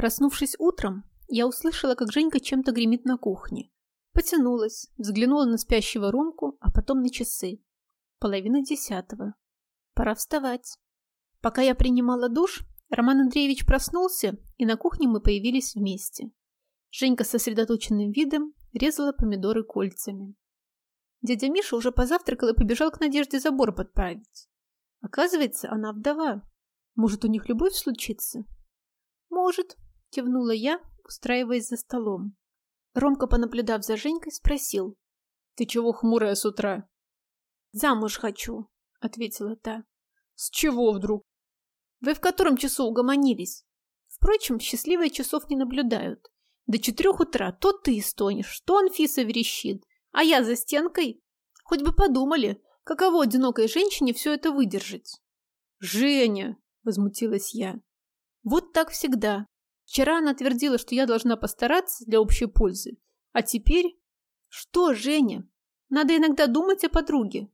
Проснувшись утром, я услышала, как Женька чем-то гремит на кухне. Потянулась, взглянула на спящего Ромку, а потом на часы. Половина десятого. Пора вставать. Пока я принимала душ, Роман Андреевич проснулся, и на кухне мы появились вместе. Женька с сосредоточенным видом резала помидоры кольцами. Дядя Миша уже позавтракал и побежал к Надежде забор подправить. Оказывается, она вдова. Может, у них любовь случится? Может, кивнула я, устраиваясь за столом. Ромка, понаблюдав за Женькой, спросил. «Ты чего хмурая с утра?» «Замуж хочу», — ответила та. «С чего вдруг?» «Вы в котором часу угомонились?» Впрочем, счастливые часов не наблюдают. До четырех утра то ты стонешь, то Анфиса верещит, а я за стенкой. Хоть бы подумали, каково одинокой женщине все это выдержать. «Женя!» — возмутилась я. «Вот так всегда. Вчера она твердила, что я должна постараться для общей пользы. А теперь... Что, Женя? Надо иногда думать о подруге.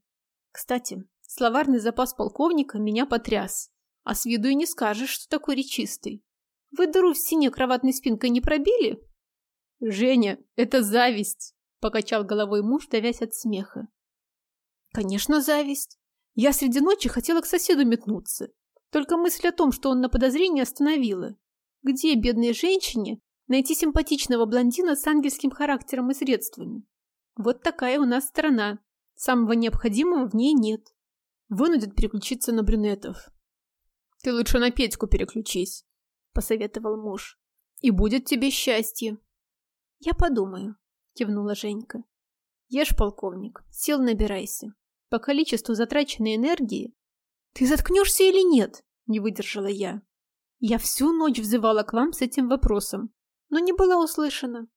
Кстати, словарный запас полковника меня потряс. А с виду и не скажешь, что такой речистый. Вы дыру в стене кроватной спинкой не пробили? Женя, это зависть, покачал головой муж, давясь от смеха. Конечно, зависть. Я среди ночи хотела к соседу метнуться. Только мысль о том, что он на подозрение остановила. Где бедной женщине найти симпатичного блондина с ангельским характером и средствами? Вот такая у нас страна. Самого необходимого в ней нет. Вынудят переключиться на брюнетов. Ты лучше на Петьку переключись, посоветовал муж. И будет тебе счастье. Я подумаю, кивнула Женька. Ешь, полковник, сил набирайся. По количеству затраченной энергии... Ты заткнешься или нет? Не выдержала я. Я всю ночь взывала к вам с этим вопросом, но не была услышана.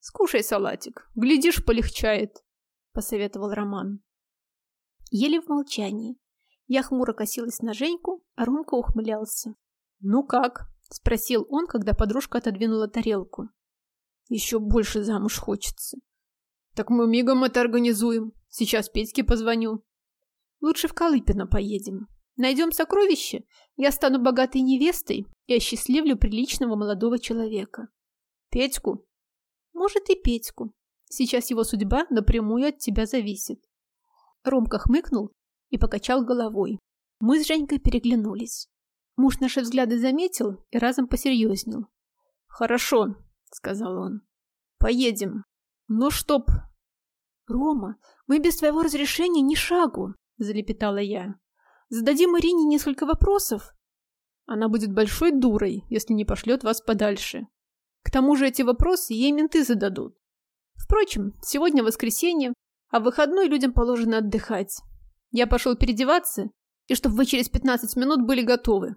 Скушай салатик, глядишь, полегчает, посоветовал Роман. Еле в молчании. Я хмуро косилась на Женьку, а Ромка ухмылялся. «Ну как?» — спросил он, когда подружка отодвинула тарелку. «Еще больше замуж хочется». «Так мы мигом это организуем. Сейчас Петьке позвоню». «Лучше в Колыпино поедем», Найдем сокровище, я стану богатой невестой и осчастливлю приличного молодого человека. Петьку? Может, и Петьку. Сейчас его судьба напрямую от тебя зависит. Ромка хмыкнул и покачал головой. Мы с Женькой переглянулись. Муж наши взгляды заметил и разом посерьезнел. «Хорошо», — сказал он. «Поедем. Но чтоб...» «Рома, мы без твоего разрешения ни шагу», — залепетала я. Зададим Ирине несколько вопросов. Она будет большой дурой, если не пошлет вас подальше. К тому же эти вопросы ей менты зададут. Впрочем, сегодня воскресенье, а в выходной людям положено отдыхать. Я пошел переодеваться, и чтобы вы через 15 минут были готовы.